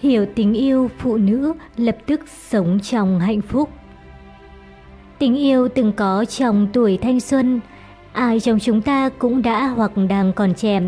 Hiểu tình yêu phụ nữ lập tức sống trong hạnh phúc. Tình yêu từng có trong tuổi thanh xuân, ai trong chúng ta cũng đã hoặc đang còn trẻ,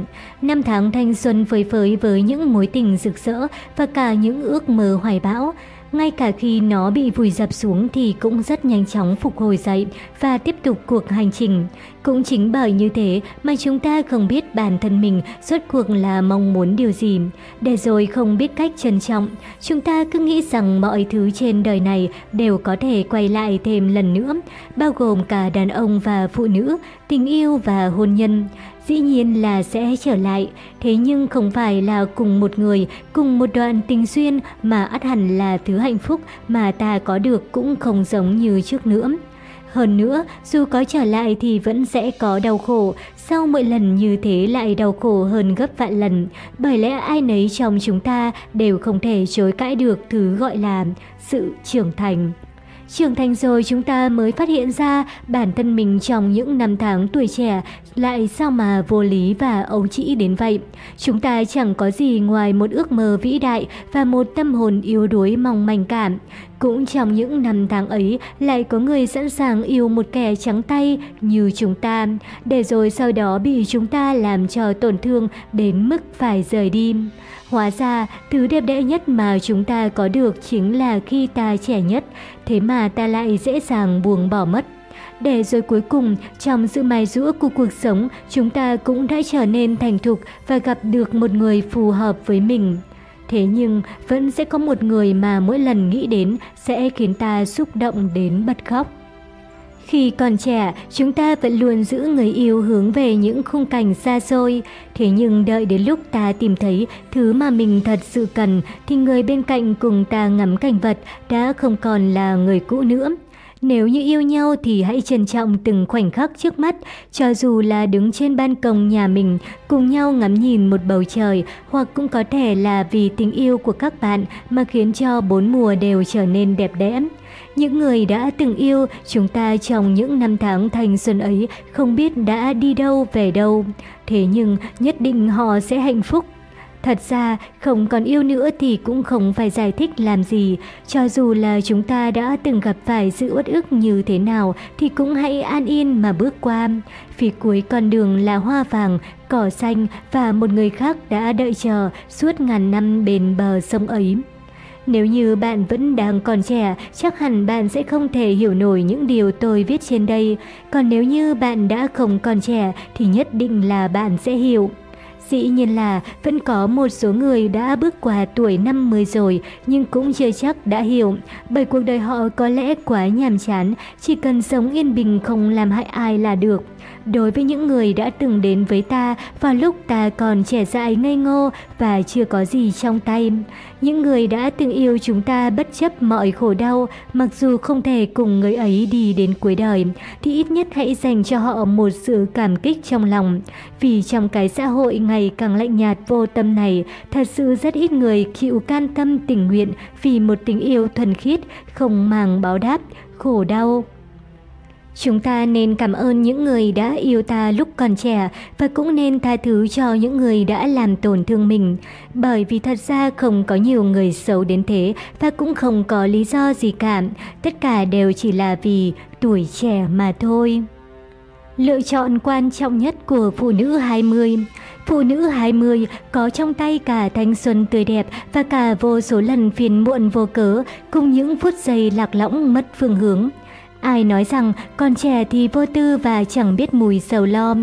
năm tháng thanh xuân phơi phới với những mối tình rực rỡ và cả những ước mơ hoài bão, ngay cả khi nó bị vùi dập xuống thì cũng rất nhanh chóng phục hồi dậy và tiếp tục cuộc hành trình. Cũng chính bởi như thế mà chúng ta không biết bản thân mình suốt cuộc là mong muốn điều gì. Để rồi không biết cách trân trọng, chúng ta cứ nghĩ rằng mọi thứ trên đời này đều có thể quay lại thêm lần nữa, bao gồm cả đàn ông và phụ nữ, tình yêu và hôn nhân. Dĩ nhiên là sẽ trở lại, thế nhưng không phải là cùng một người, cùng một đoạn tình duyên mà ắt hẳn là thứ hạnh phúc mà ta có được cũng không giống như trước nữa. Hơn nữa, dù có trở lại thì vẫn sẽ có đau khổ, sau mỗi lần như thế lại đau khổ hơn gấp vạn lần, bởi lẽ ai nấy trong chúng ta đều không thể chối cãi được thứ gọi là sự trưởng thành. Trưởng thành rồi chúng ta mới phát hiện ra bản thân mình trong những năm tháng tuổi trẻ lại sao mà vô lý và ấu trĩ đến vậy. Chúng ta chẳng có gì ngoài một ước mơ vĩ đại và một tâm hồn yếu đuối mong manh cảm. Cũng trong những năm tháng ấy lại có người sẵn sàng yêu một kẻ trắng tay như chúng ta, để rồi sau đó bị chúng ta làm cho tổn thương đến mức phải rời đi. Hóa ra, thứ đẹp đẽ nhất mà chúng ta có được chính là khi ta trẻ nhất, thế mà ta lại dễ dàng buông bỏ mất. Để rồi cuối cùng, trong sự mài rũa của cuộc sống, chúng ta cũng đã trở nên thành thục và gặp được một người phù hợp với mình. Thế nhưng, vẫn sẽ có một người mà mỗi lần nghĩ đến sẽ khiến ta xúc động đến bật khóc. Khi còn trẻ, chúng ta vẫn luôn giữ người yêu hướng về những khung cảnh xa xôi. Thế nhưng đợi đến lúc ta tìm thấy thứ mà mình thật sự cần, thì người bên cạnh cùng ta ngắm cảnh vật đã không còn là người cũ nữa. Nếu như yêu nhau thì hãy trân trọng từng khoảnh khắc trước mắt, cho dù là đứng trên ban công nhà mình, cùng nhau ngắm nhìn một bầu trời, hoặc cũng có thể là vì tình yêu của các bạn mà khiến cho bốn mùa đều trở nên đẹp đẽ. Những người đã từng yêu chúng ta trong những năm tháng thanh xuân ấy không biết đã đi đâu về đâu. Thế nhưng nhất định họ sẽ hạnh phúc. Thật ra, không còn yêu nữa thì cũng không phải giải thích làm gì. Cho dù là chúng ta đã từng gặp phải sự uất ức như thế nào thì cũng hãy an yên mà bước qua. Phía cuối con đường là hoa vàng, cỏ xanh và một người khác đã đợi chờ suốt ngàn năm bên bờ sông ấy. Nếu như bạn vẫn đang còn trẻ, chắc hẳn bạn sẽ không thể hiểu nổi những điều tôi viết trên đây. Còn nếu như bạn đã không còn trẻ thì nhất định là bạn sẽ hiểu. Dĩ nhiên là vẫn có một số người đã bước qua tuổi 50 rồi nhưng cũng chưa chắc đã hiểu, bởi cuộc đời họ có lẽ quá nhàm chán, chỉ cần sống yên bình không làm hại ai là được. Đối với những người đã từng đến với ta vào lúc ta còn trẻ dại ngây ngô và chưa có gì trong tay, những người đã từng yêu chúng ta bất chấp mọi khổ đau, mặc dù không thể cùng người ấy đi đến cuối đời, thì ít nhất hãy dành cho họ một sự cảm kích trong lòng. Vì trong cái xã hội ngày càng lạnh nhạt vô tâm này, thật sự rất ít người chịu can tâm tình nguyện vì một tình yêu thuần khiết, không màng báo đáp, khổ đau. Chúng ta nên cảm ơn những người đã yêu ta lúc còn trẻ và cũng nên tha thứ cho những người đã làm tổn thương mình. Bởi vì thật ra không có nhiều người xấu đến thế và cũng không có lý do gì cả. Tất cả đều chỉ là vì tuổi trẻ mà thôi. Lựa chọn quan trọng nhất của phụ nữ 20 Phụ nữ 20 có trong tay cả thanh xuân tươi đẹp và cả vô số lần phiền muộn vô cớ cùng những phút giây lạc lõng mất phương hướng. Ai nói rằng con trẻ thì vô tư và chẳng biết mùi sầu lo.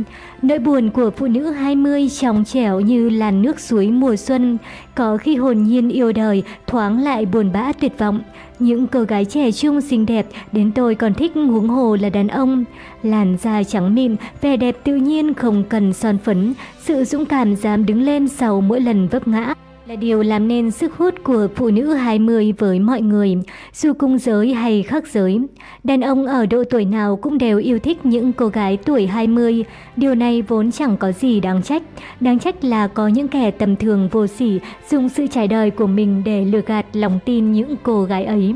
Nỗi buồn của phụ nữ 20 trong trẻo như làn nước suối mùa xuân, có khi hồn nhiên yêu đời, thoáng lại buồn bã tuyệt vọng. Những cô gái trẻ trung xinh đẹp đến tôi còn thích huống hồ là đàn ông. Làn da trắng mịn, vẻ đẹp tự nhiên không cần son phấn, sự dũng cảm dám đứng lên sau mỗi lần vấp ngã là điều làm nên sức hút của phụ nữ 20 với mọi người, dù cung giới hay khác giới. Đàn ông ở độ tuổi nào cũng đều yêu thích những cô gái tuổi 20. Điều này vốn chẳng có gì đáng trách. Đáng trách là có những kẻ tầm thường vô sỉ dùng sự trải đời của mình để lừa gạt lòng tin những cô gái ấy.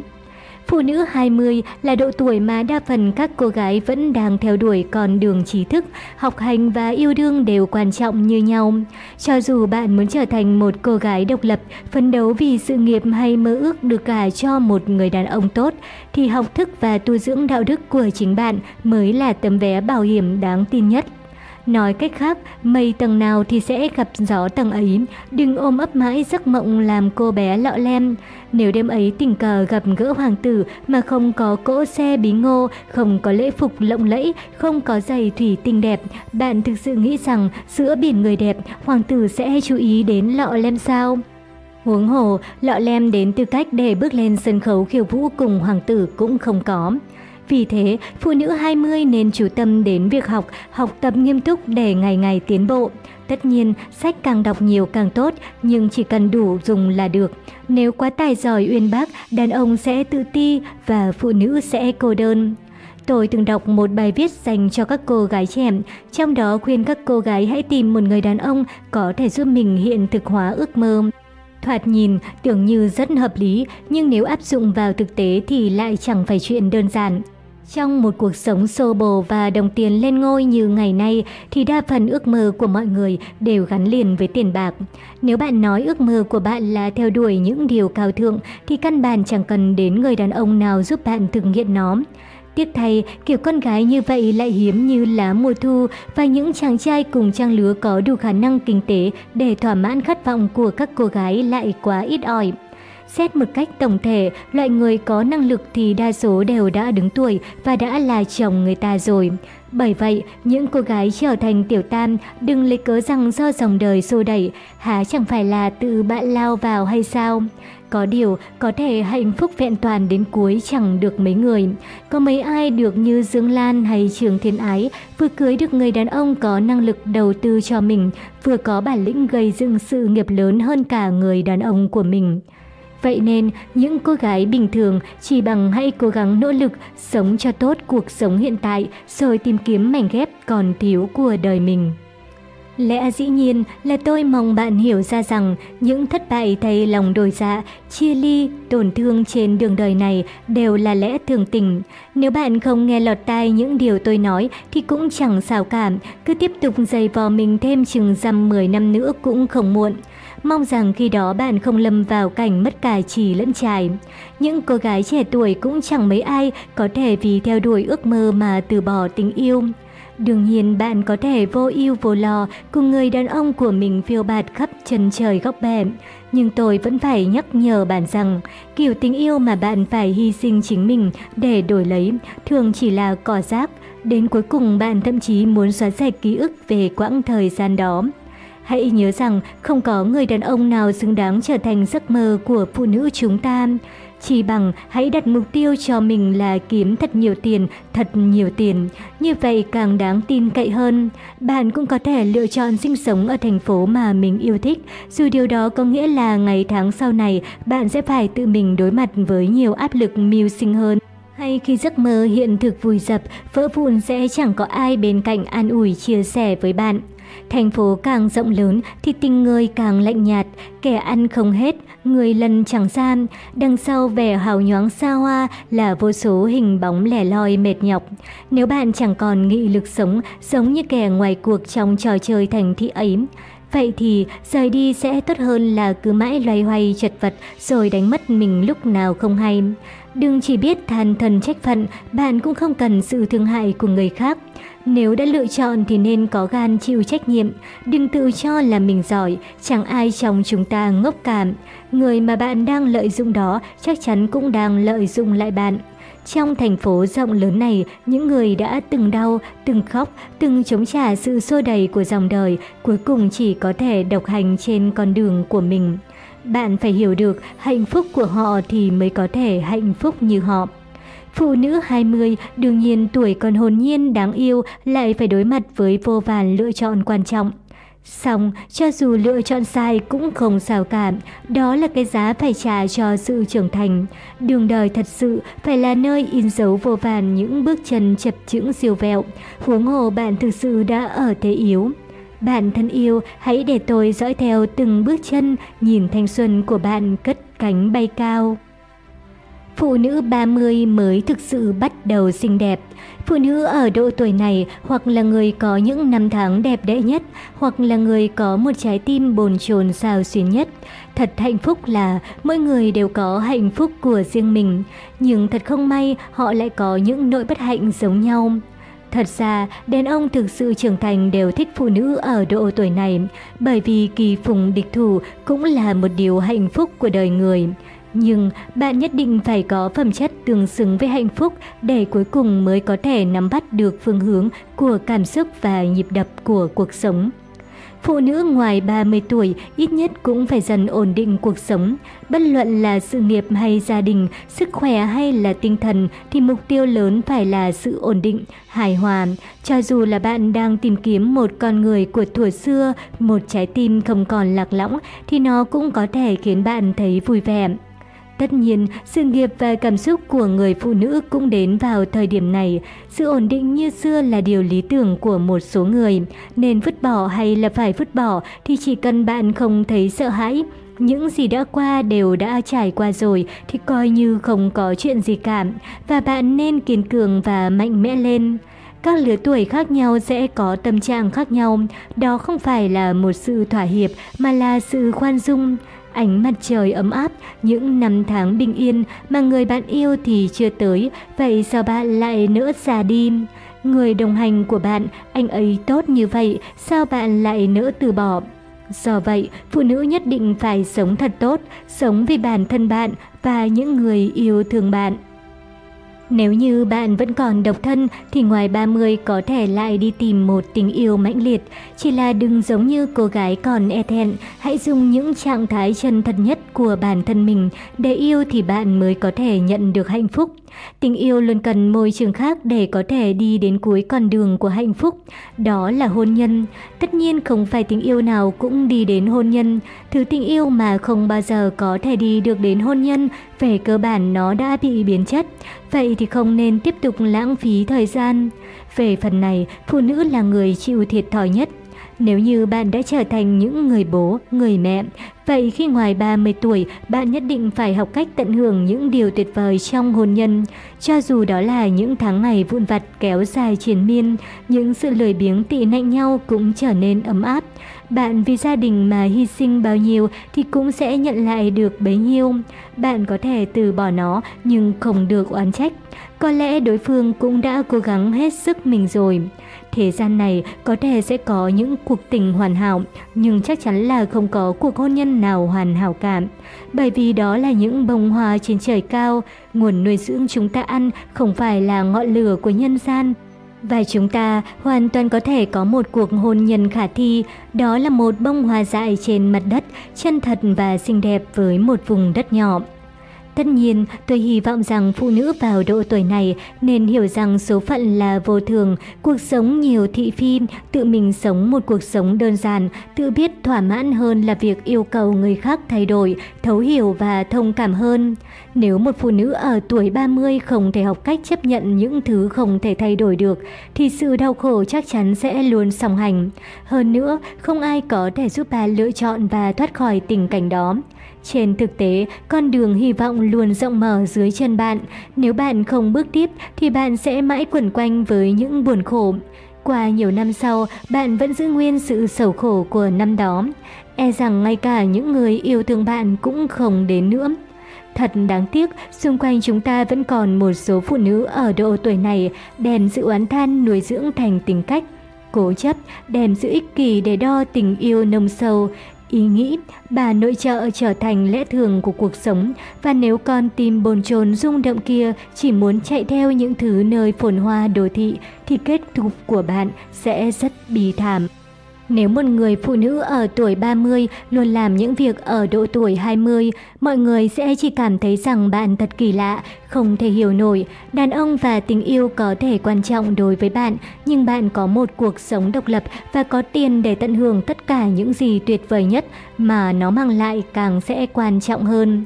Phụ nữ 20 là độ tuổi mà đa phần các cô gái vẫn đang theo đuổi con đường trí thức, học hành và yêu đương đều quan trọng như nhau. Cho dù bạn muốn trở thành một cô gái độc lập, phấn đấu vì sự nghiệp hay mơ ước được cả cho một người đàn ông tốt, thì học thức và tu dưỡng đạo đức của chính bạn mới là tấm vé bảo hiểm đáng tin nhất. Nói cách khác, mây tầng nào thì sẽ gặp gió tầng ấy, đừng ôm ấp mãi giấc mộng làm cô bé lọ lem. Nếu đêm ấy tình cờ gặp gỡ hoàng tử mà không có cỗ xe bí ngô, không có lễ phục lộng lẫy, không có giày thủy tinh đẹp, bạn thực sự nghĩ rằng giữa biển người đẹp, hoàng tử sẽ chú ý đến lọ lem sao? Huống hồ, lọ lem đến tư cách để bước lên sân khấu khiêu vũ cùng hoàng tử cũng không có. Vì thế, phụ nữ 20 nên chú tâm đến việc học, học tập nghiêm túc để ngày ngày tiến bộ. Tất nhiên, sách càng đọc nhiều càng tốt, nhưng chỉ cần đủ dùng là được. Nếu quá tài giỏi uyên bác, đàn ông sẽ tự ti và phụ nữ sẽ cô đơn. Tôi từng đọc một bài viết dành cho các cô gái trẻ, trong đó khuyên các cô gái hãy tìm một người đàn ông có thể giúp mình hiện thực hóa ước mơ. Thoạt nhìn tưởng như rất hợp lý, nhưng nếu áp dụng vào thực tế thì lại chẳng phải chuyện đơn giản. Trong một cuộc sống xô bồ và đồng tiền lên ngôi như ngày nay thì đa phần ước mơ của mọi người đều gắn liền với tiền bạc. Nếu bạn nói ước mơ của bạn là theo đuổi những điều cao thượng thì căn bản chẳng cần đến người đàn ông nào giúp bạn thực hiện nó. Tiếc thay, kiểu con gái như vậy lại hiếm như lá mùa thu và những chàng trai cùng trang lứa có đủ khả năng kinh tế để thỏa mãn khát vọng của các cô gái lại quá ít ỏi. Xét một cách tổng thể, loại người có năng lực thì đa số đều đã đứng tuổi và đã là chồng người ta rồi. Bởi vậy, những cô gái trở thành tiểu tam đừng lấy cớ rằng do dòng đời xô đẩy, há chẳng phải là tự bạn lao vào hay sao? Có điều, có thể hạnh phúc vẹn toàn đến cuối chẳng được mấy người. Có mấy ai được như Dương Lan hay Trường Thiên Ái, vừa cưới được người đàn ông có năng lực đầu tư cho mình, vừa có bản lĩnh gây dựng sự nghiệp lớn hơn cả người đàn ông của mình. Vậy nên, những cô gái bình thường chỉ bằng hãy cố gắng nỗ lực sống cho tốt cuộc sống hiện tại rồi tìm kiếm mảnh ghép còn thiếu của đời mình. Lẽ dĩ nhiên là tôi mong bạn hiểu ra rằng những thất bại thay lòng đổi dạ, chia ly, tổn thương trên đường đời này đều là lẽ thường tình. Nếu bạn không nghe lọt tai những điều tôi nói thì cũng chẳng sao cảm, cứ tiếp tục dày vò mình thêm chừng dăm 10 năm nữa cũng không muộn. Mong rằng khi đó bạn không lâm vào cảnh mất cả trì lẫn trải. Những cô gái trẻ tuổi cũng chẳng mấy ai có thể vì theo đuổi ước mơ mà từ bỏ tình yêu. Đương nhiên, bạn có thể vô ưu vô lo cùng người đàn ông của mình phiêu bạt khắp chân trời góc bể. Nhưng tôi vẫn phải nhắc nhở bạn rằng, kiểu tình yêu mà bạn phải hy sinh chính mình để đổi lấy thường chỉ là cỏ rác. Đến cuối cùng, bạn thậm chí muốn xóa sạch ký ức về quãng thời gian đó. Hãy nhớ rằng không có người đàn ông nào xứng đáng trở thành giấc mơ của phụ nữ chúng ta. Chỉ bằng hãy đặt mục tiêu cho mình là kiếm thật nhiều tiền, thật nhiều tiền. Như vậy càng đáng tin cậy hơn. Bạn cũng có thể lựa chọn sinh sống ở thành phố mà mình yêu thích. Dù điều đó có nghĩa là ngày tháng sau này bạn sẽ phải tự mình đối mặt với nhiều áp lực mưu sinh hơn. Hay khi giấc mơ hiện thực vùi dập, vỡ vụn sẽ chẳng có ai bên cạnh an ủi chia sẻ với bạn. Thành phố càng rộng lớn thì tình người càng lạnh nhạt, kẻ ăn không hết, người lần chẳng gian. Đằng sau vẻ hào nhoáng xa hoa là vô số hình bóng lẻ loi mệt nhọc. Nếu bạn chẳng còn nghị lực sống giống như kẻ ngoài cuộc trong trò chơi thành thị ấy, Vậy thì rời đi sẽ tốt hơn là cứ mãi loay hoay chật vật rồi đánh mất mình lúc nào không hay. Đừng chỉ biết than thần trách phận, bạn cũng không cần sự thương hại của người khác. Nếu đã lựa chọn thì nên có gan chịu trách nhiệm, đừng tự cho là mình giỏi, chẳng ai trong chúng ta ngốc cảm. Người mà bạn đang lợi dụng đó chắc chắn cũng đang lợi dụng lại bạn. Trong thành phố rộng lớn này, những người đã từng đau, từng khóc, từng chống trả sự xô đầy của dòng đời, cuối cùng chỉ có thể độc hành trên con đường của mình. Bạn phải hiểu được hạnh phúc của họ thì mới có thể hạnh phúc như họ. Phụ nữ 20 đương nhiên tuổi còn hồn nhiên đáng yêu lại phải đối mặt với vô vàn lựa chọn quan trọng. Xong, cho dù lựa chọn sai cũng không sao cả, đó là cái giá phải trả cho sự trưởng thành. Đường đời thật sự phải là nơi in dấu vô vàn những bước chân chập chững siêu vẹo, huống hồ bạn thực sự đã ở thế yếu. Bạn thân yêu, hãy để tôi dõi theo từng bước chân, nhìn thanh xuân của bạn cất cánh bay cao. Phụ nữ 30 mới thực sự bắt đầu xinh đẹp. Phụ nữ ở độ tuổi này hoặc là người có những năm tháng đẹp đẽ nhất, hoặc là người có một trái tim bồn chồn xào xuyến nhất. Thật hạnh phúc là mỗi người đều có hạnh phúc của riêng mình, nhưng thật không may họ lại có những nỗi bất hạnh giống nhau. Thật ra, đàn ông thực sự trưởng thành đều thích phụ nữ ở độ tuổi này, bởi vì kỳ phùng địch thủ cũng là một điều hạnh phúc của đời người. Nhưng bạn nhất định phải có phẩm chất tương xứng với hạnh phúc để cuối cùng mới có thể nắm bắt được phương hướng của cảm xúc và nhịp đập của cuộc sống. Phụ nữ ngoài 30 tuổi ít nhất cũng phải dần ổn định cuộc sống. Bất luận là sự nghiệp hay gia đình, sức khỏe hay là tinh thần thì mục tiêu lớn phải là sự ổn định, hài hòa. Cho dù là bạn đang tìm kiếm một con người của thuở xưa, một trái tim không còn lạc lõng thì nó cũng có thể khiến bạn thấy vui vẻ. Tất nhiên, sự nghiệp và cảm xúc của người phụ nữ cũng đến vào thời điểm này. Sự ổn định như xưa là điều lý tưởng của một số người. Nên vứt bỏ hay là phải vứt bỏ thì chỉ cần bạn không thấy sợ hãi. Những gì đã qua đều đã trải qua rồi thì coi như không có chuyện gì cả. Và bạn nên kiên cường và mạnh mẽ lên. Các lứa tuổi khác nhau sẽ có tâm trạng khác nhau. Đó không phải là một sự thỏa hiệp mà là sự khoan dung. Ánh mặt trời ấm áp, những năm tháng bình yên mà người bạn yêu thì chưa tới, vậy sao bạn lại nỡ già đi? Người đồng hành của bạn, anh ấy tốt như vậy, sao bạn lại nỡ từ bỏ? Do vậy, phụ nữ nhất định phải sống thật tốt, sống vì bản thân bạn và những người yêu thương bạn. Nếu như bạn vẫn còn độc thân thì ngoài 30 có thể lại đi tìm một tình yêu mãnh liệt. Chỉ là đừng giống như cô gái còn e thẹn, hãy dùng những trạng thái chân thật nhất của bản thân mình để yêu thì bạn mới có thể nhận được hạnh phúc. Tình yêu luôn cần môi trường khác để có thể đi đến cuối con đường của hạnh phúc. Đó là hôn nhân. Tất nhiên không phải tình yêu nào cũng đi đến hôn nhân. Thứ tình yêu mà không bao giờ có thể đi được đến hôn nhân, về cơ bản nó đã bị biến chất. Vậy thì không nên tiếp tục lãng phí thời gian. Về phần này, phụ nữ là người chịu thiệt thòi nhất. Nếu như bạn đã trở thành những người bố, người mẹ, vậy khi ngoài 30 tuổi, bạn nhất định phải học cách tận hưởng những điều tuyệt vời trong hôn nhân. Cho dù đó là những tháng ngày vụn vặt kéo dài triền miên, những sự lười biếng tị nạnh nhau cũng trở nên ấm áp. Bạn vì gia đình mà hy sinh bao nhiêu thì cũng sẽ nhận lại được bấy nhiêu. Bạn có thể từ bỏ nó nhưng không được oán trách. Có lẽ đối phương cũng đã cố gắng hết sức mình rồi. Thế gian này có thể sẽ có những cuộc tình hoàn hảo, nhưng chắc chắn là không có cuộc hôn nhân nào hoàn hảo cả. Bởi vì đó là những bông hoa trên trời cao, nguồn nuôi dưỡng chúng ta ăn không phải là ngọn lửa của nhân gian. Và chúng ta hoàn toàn có thể có một cuộc hôn nhân khả thi, đó là một bông hoa dại trên mặt đất, chân thật và xinh đẹp với một vùng đất nhỏ. Tất nhiên, tôi hy vọng rằng phụ nữ vào độ tuổi này nên hiểu rằng số phận là vô thường, cuộc sống nhiều thị phi, tự mình sống một cuộc sống đơn giản, tự biết thỏa mãn hơn là việc yêu cầu người khác thay đổi, thấu hiểu và thông cảm hơn. Nếu một phụ nữ ở tuổi 30 không thể học cách chấp nhận những thứ không thể thay đổi được, thì sự đau khổ chắc chắn sẽ luôn song hành. Hơn nữa, không ai có thể giúp bà lựa chọn và thoát khỏi tình cảnh đó. Trên thực tế, con đường hy vọng luôn rộng mở dưới chân bạn. Nếu bạn không bước tiếp thì bạn sẽ mãi quẩn quanh với những buồn khổ. Qua nhiều năm sau, bạn vẫn giữ nguyên sự sầu khổ của năm đó. E rằng ngay cả những người yêu thương bạn cũng không đến nữa. Thật đáng tiếc, xung quanh chúng ta vẫn còn một số phụ nữ ở độ tuổi này đem sự oán than nuôi dưỡng thành tính cách. Cố chấp, đem sự ích kỷ để đo tình yêu nông sâu, Ý nghĩ bà nội trợ trở thành lẽ thường của cuộc sống và nếu con tim bồn chồn rung động kia, chỉ muốn chạy theo những thứ nơi phồn hoa đồ thị, thì kết cục của bạn sẽ rất bi thảm. Nếu một người phụ nữ ở tuổi 30 luôn làm những việc ở độ tuổi 20, mọi người sẽ chỉ cảm thấy rằng bạn thật kỳ lạ, không thể hiểu nổi. Đàn ông và tình yêu có thể quan trọng đối với bạn, nhưng bạn có một cuộc sống độc lập và có tiền để tận hưởng tất cả những gì tuyệt vời nhất mà nó mang lại càng sẽ quan trọng hơn.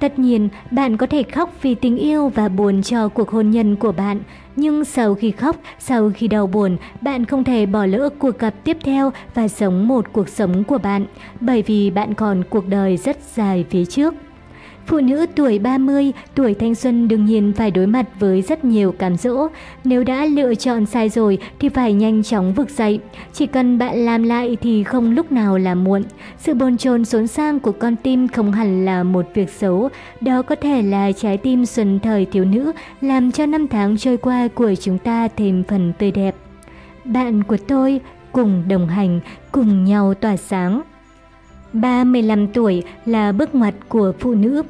Tất nhiên, bạn có thể khóc vì tình yêu và buồn cho cuộc hôn nhân của bạn, nhưng sau khi khóc, sau khi đau buồn, bạn không thể bỏ lỡ cuộc gặp tiếp theo và sống một cuộc sống của bạn, bởi vì bạn còn cuộc đời rất dài phía trước. Phụ nữ tuổi 30, tuổi thanh xuân đương nhiên phải đối mặt với rất nhiều cám dỗ. Nếu đã lựa chọn sai rồi thì phải nhanh chóng vực dậy. Chỉ cần bạn làm lại thì không lúc nào là muộn. Sự bồn chồn xốn sang của con tim không hẳn là một việc xấu. Đó có thể là trái tim xuân thời thiếu nữ làm cho năm tháng trôi qua của chúng ta thêm phần tươi đẹp. Bạn của tôi cùng đồng hành, cùng nhau tỏa sáng. 35 tuổi là bước ngoặt của phụ nữ.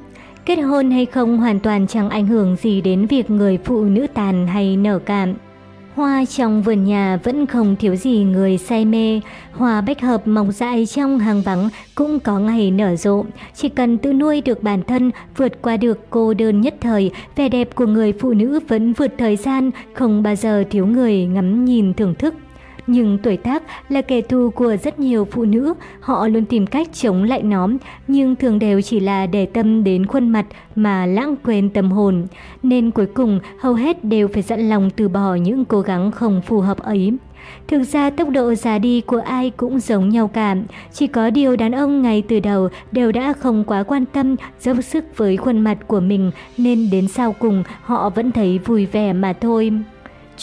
Kết hôn hay không hoàn toàn chẳng ảnh hưởng gì đến việc người phụ nữ tàn hay nở cảm. Hoa trong vườn nhà vẫn không thiếu gì người say mê, hoa bách hợp mọc dại trong hàng vắng cũng có ngày nở rộ. Chỉ cần tự nuôi được bản thân, vượt qua được cô đơn nhất thời, vẻ đẹp của người phụ nữ vẫn vượt thời gian, không bao giờ thiếu người ngắm nhìn thưởng thức. Nhưng tuổi tác là kẻ thù của rất nhiều phụ nữ, họ luôn tìm cách chống lại nó, nhưng thường đều chỉ là để tâm đến khuôn mặt mà lãng quên tâm hồn. Nên cuối cùng hầu hết đều phải dặn lòng từ bỏ những cố gắng không phù hợp ấy. Thực ra tốc độ già đi của ai cũng giống nhau cả, chỉ có điều đàn ông ngay từ đầu đều đã không quá quan tâm, dốc sức với khuôn mặt của mình nên đến sau cùng họ vẫn thấy vui vẻ mà thôi.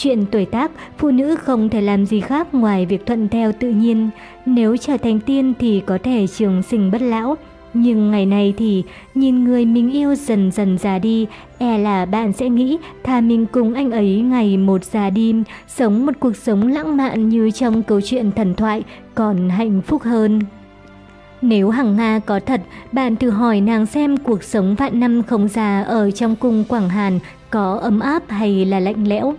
Chuyện tuổi tác, phụ nữ không thể làm gì khác ngoài việc thuận theo tự nhiên. Nếu trở thành tiên thì có thể trường sinh bất lão. Nhưng ngày này thì nhìn người mình yêu dần dần già đi, e là bạn sẽ nghĩ thà mình cùng anh ấy ngày một già đi, sống một cuộc sống lãng mạn như trong câu chuyện thần thoại, còn hạnh phúc hơn. Nếu Hằng Nga có thật, bạn thử hỏi nàng xem cuộc sống vạn năm không già ở trong cung Quảng Hàn có ấm áp hay là lạnh lẽo.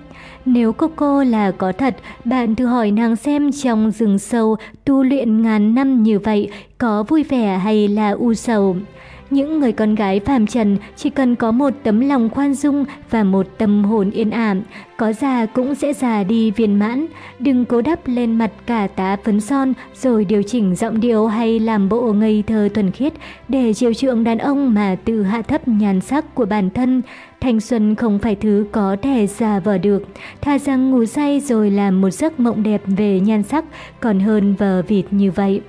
Nếu Coco là có thật, bạn thử hỏi nàng xem trong rừng sâu tu luyện ngàn năm như vậy có vui vẻ hay là u sầu. Những người con gái phàm trần chỉ cần có một tấm lòng khoan dung và một tâm hồn yên ảm, có già cũng sẽ già đi viên mãn. Đừng cố đắp lên mặt cả tá phấn son rồi điều chỉnh giọng điệu hay làm bộ ngây thơ thuần khiết để chiều chuộng đàn ông mà tự hạ thấp nhàn sắc của bản thân. Thanh xuân không phải thứ có thể giả vờ được, tha rằng ngủ say rồi làm một giấc mộng đẹp về nhan sắc còn hơn vờ vịt như vậy.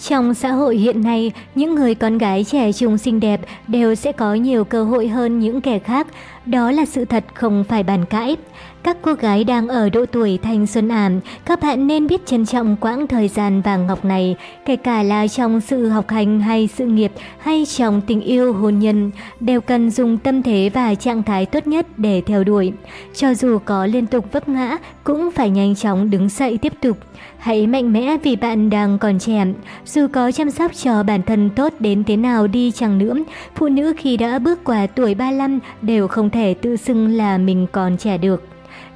Trong xã hội hiện nay, những người con gái trẻ trung xinh đẹp đều sẽ có nhiều cơ hội hơn những kẻ khác, đó là sự thật không phải bàn cãi. Các cô gái đang ở độ tuổi thanh xuân ảm, các bạn nên biết trân trọng quãng thời gian vàng ngọc này, kể cả là trong sự học hành hay sự nghiệp hay trong tình yêu hôn nhân, đều cần dùng tâm thế và trạng thái tốt nhất để theo đuổi. Cho dù có liên tục vấp ngã, cũng phải nhanh chóng đứng dậy tiếp tục. Hãy mạnh mẽ vì bạn đang còn trẻ. Dù có chăm sóc cho bản thân tốt đến thế nào đi chăng nữa, phụ nữ khi đã bước qua tuổi 35 đều không thể tự xưng là mình còn trẻ được.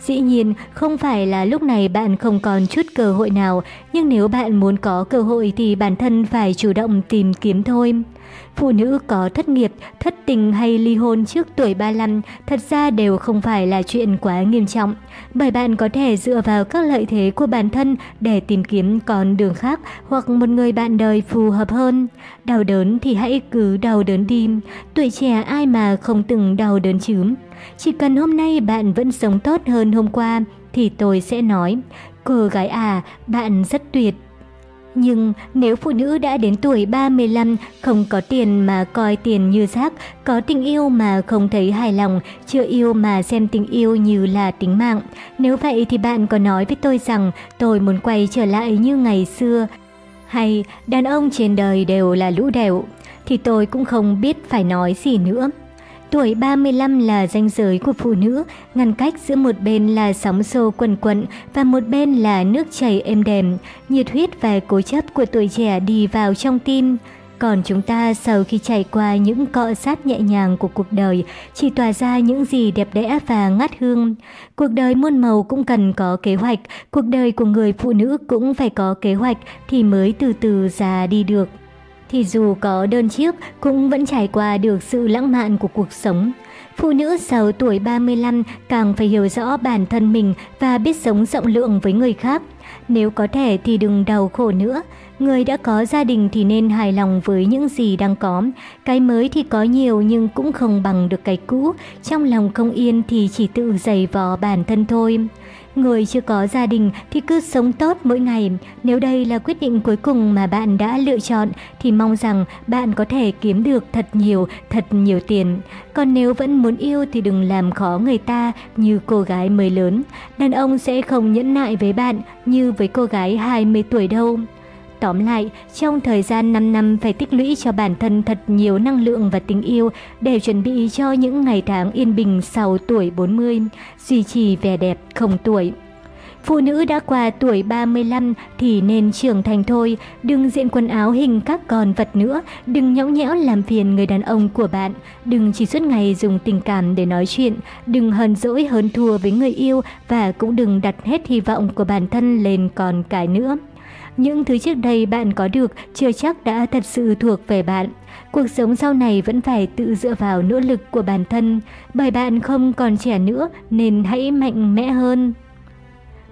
Dĩ nhiên, không phải là lúc này bạn không còn chút cơ hội nào, nhưng nếu bạn muốn có cơ hội thì bản thân phải chủ động tìm kiếm thôi. Phụ nữ có thất nghiệp, thất tình hay ly hôn trước tuổi 35 thật ra đều không phải là chuyện quá nghiêm trọng, bởi bạn có thể dựa vào các lợi thế của bản thân để tìm kiếm con đường khác hoặc một người bạn đời phù hợp hơn. Đau đớn thì hãy cứ đau đớn đi, tuổi trẻ ai mà không từng đau đớn chứ. Chỉ cần hôm nay bạn vẫn sống tốt hơn hôm qua thì tôi sẽ nói, cô gái à, bạn rất tuyệt. Nhưng nếu phụ nữ đã đến tuổi 35 không có tiền mà coi tiền như rác, có tình yêu mà không thấy hài lòng, chưa yêu mà xem tình yêu như là tính mạng. Nếu vậy thì bạn có nói với tôi rằng tôi muốn quay trở lại như ngày xưa, hay đàn ông trên đời đều là lũ đẻo, thì tôi cũng không biết phải nói gì nữa. Tuổi 35 là ranh giới của phụ nữ, ngăn cách giữa một bên là sóng xô quần quận và một bên là nước chảy êm đềm, nhiệt huyết và cố chấp của tuổi trẻ đi vào trong tim. Còn chúng ta sau khi trải qua những cọ sát nhẹ nhàng của cuộc đời, chỉ tỏa ra những gì đẹp đẽ và ngát hương. Cuộc đời muôn màu cũng cần có kế hoạch, cuộc đời của người phụ nữ cũng phải có kế hoạch thì mới từ từ già đi được. Thì dù có đơn chiếc, cũng vẫn trải qua được sự lãng mạn của cuộc sống. Phụ nữ sau tuổi 35 càng phải hiểu rõ bản thân mình và biết sống rộng lượng với người khác. Nếu có thể thì đừng đau khổ nữa. Người đã có gia đình thì nên hài lòng với những gì đang có. Cái mới thì có nhiều nhưng cũng không bằng được cái cũ. Trong lòng không yên thì chỉ tự giày vò bản thân thôi. Người chưa có gia đình thì cứ sống tốt mỗi ngày. Nếu đây là quyết định cuối cùng mà bạn đã lựa chọn thì mong rằng bạn có thể kiếm được thật nhiều, thật nhiều tiền. Còn nếu vẫn muốn yêu thì đừng làm khó người ta như cô gái mới lớn. Đàn ông sẽ không nhẫn nại với bạn như với cô gái 20 tuổi đâu. Tóm lại, trong thời gian 5 năm phải tích lũy cho bản thân thật nhiều năng lượng và tình yêu để chuẩn bị cho những ngày tháng yên bình sau tuổi 40, duy trì vẻ đẹp không tuổi. Phụ nữ đã qua tuổi 35 thì nên trưởng thành thôi, đừng diện quần áo hình các con vật nữa, đừng nhõng nhẽo làm phiền người đàn ông của bạn, đừng chỉ suốt ngày dùng tình cảm để nói chuyện, đừng hờn dỗi hơn thua với người yêu và cũng đừng đặt hết hy vọng của bản thân lên con cái nữa. Những thứ trước đây bạn có được chưa chắc đã thật sự thuộc về bạn. Cuộc sống sau này vẫn phải tự dựa vào nỗ lực của bản thân, bởi bạn không còn trẻ nữa nên hãy mạnh mẽ hơn.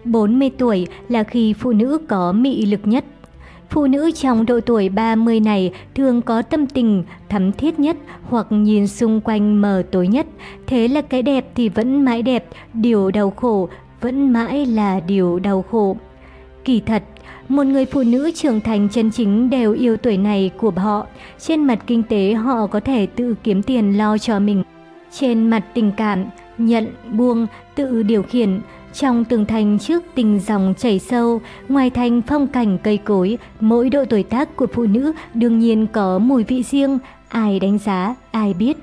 40 tuổi là khi phụ nữ có mị lực nhất. Phụ nữ trong độ tuổi 30 này thường có tâm tình thắm thiết nhất hoặc nhìn xung quanh mờ tối nhất. Thế là cái đẹp thì vẫn mãi đẹp, điều đau khổ vẫn mãi là điều đau khổ. Kỳ thật, một người phụ nữ trưởng thành chân chính đều yêu tuổi này của họ. Trên mặt kinh tế họ có thể tự kiếm tiền lo cho mình. Trên mặt tình cảm, nhận, buông, tự điều khiển. Trong tường thành trước tình dòng chảy sâu, ngoài thành phong cảnh cây cối, mỗi độ tuổi tác của phụ nữ đương nhiên có mùi vị riêng, ai đánh giá, ai biết.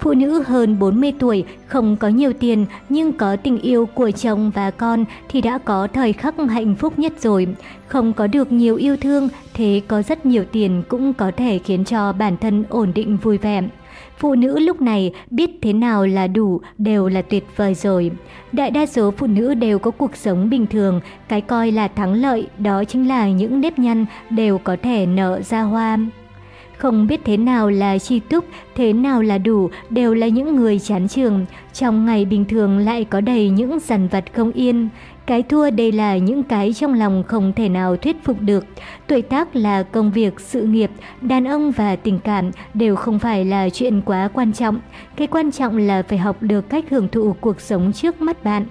Phụ nữ hơn 40 tuổi không có nhiều tiền nhưng có tình yêu của chồng và con thì đã có thời khắc hạnh phúc nhất rồi. Không có được nhiều yêu thương, thế có rất nhiều tiền cũng có thể khiến cho bản thân ổn định vui vẻ. Phụ nữ lúc này biết thế nào là đủ đều là tuyệt vời rồi. Đại đa số phụ nữ đều có cuộc sống bình thường, cái coi là thắng lợi đó chính là những nếp nhăn đều có thể nở ra hoa. Không biết thế nào là chi túc, thế nào là đủ, đều là những người chán trường. Trong ngày bình thường lại có đầy những dằn vặt không yên. Cái thua đây là những cái trong lòng không thể nào thuyết phục được. Tuổi tác là công việc, sự nghiệp, đàn ông và tình cảm đều không phải là chuyện quá quan trọng. Cái quan trọng là phải học được cách hưởng thụ cuộc sống trước mắt bạn.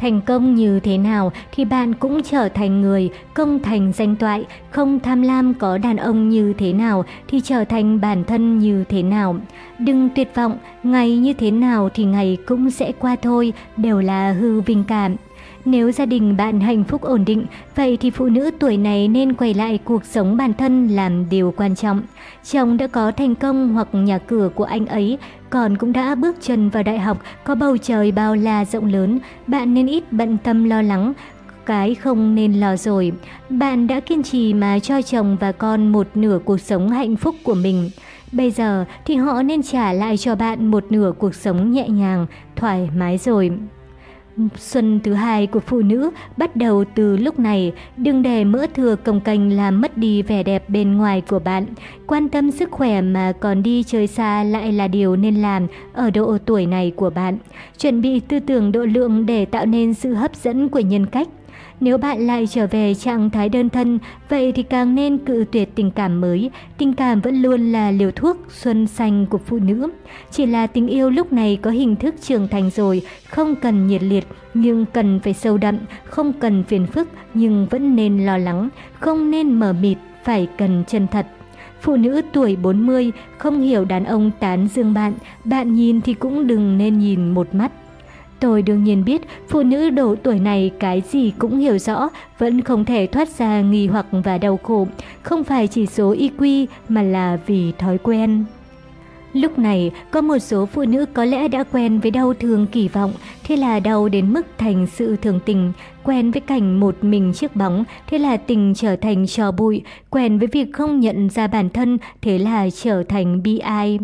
Thành công như thế nào thì bạn cũng trở thành người, công thành danh toại, không tham lam có đàn ông như thế nào thì trở thành bản thân như thế nào. Đừng tuyệt vọng, ngày như thế nào thì ngày cũng sẽ qua thôi, đều là hư vinh cảm. Nếu gia đình bạn hạnh phúc ổn định, vậy thì phụ nữ tuổi này nên quay lại cuộc sống bản thân làm điều quan trọng. Chồng đã có thành công hoặc nhà cửa của anh ấy, còn cũng đã bước chân vào đại học, có bầu trời bao la rộng lớn, bạn nên ít bận tâm lo lắng, cái không nên lo rồi. Bạn đã kiên trì mà cho chồng và con một nửa cuộc sống hạnh phúc của mình. Bây giờ thì họ nên trả lại cho bạn một nửa cuộc sống nhẹ nhàng, thoải mái rồi. Xuân thứ hai của phụ nữ bắt đầu từ lúc này, đừng để mỡ thừa công cành làm mất đi vẻ đẹp bên ngoài của bạn. Quan tâm sức khỏe mà còn đi chơi xa lại là điều nên làm ở độ tuổi này của bạn. Chuẩn bị tư tưởng độ lượng để tạo nên sự hấp dẫn của nhân cách. Nếu bạn lại trở về trạng thái đơn thân, vậy thì càng nên cự tuyệt tình cảm mới. Tình cảm vẫn luôn là liều thuốc xuân xanh của phụ nữ. Chỉ là tình yêu lúc này có hình thức trưởng thành rồi, không cần nhiệt liệt, nhưng cần phải sâu đậm, không cần phiền phức, nhưng vẫn nên lo lắng, không nên mở mịt, phải cần chân thật. Phụ nữ tuổi 40 không hiểu đàn ông tán dương bạn, bạn nhìn thì cũng đừng nên nhìn một mắt. Tôi đương nhiên biết phụ nữ độ tuổi này cái gì cũng hiểu rõ, vẫn không thể thoát ra nghi hoặc và đau khổ, không phải chỉ số IQ mà là vì thói quen. Lúc này, có một số phụ nữ có lẽ đã quen với đau thương kỳ vọng, thế là đau đến mức thành sự thường tình, quen với cảnh một mình chiếc bóng, thế là tình trở thành trò bụi, quen với việc không nhận ra bản thân, thế là trở thành bi ai.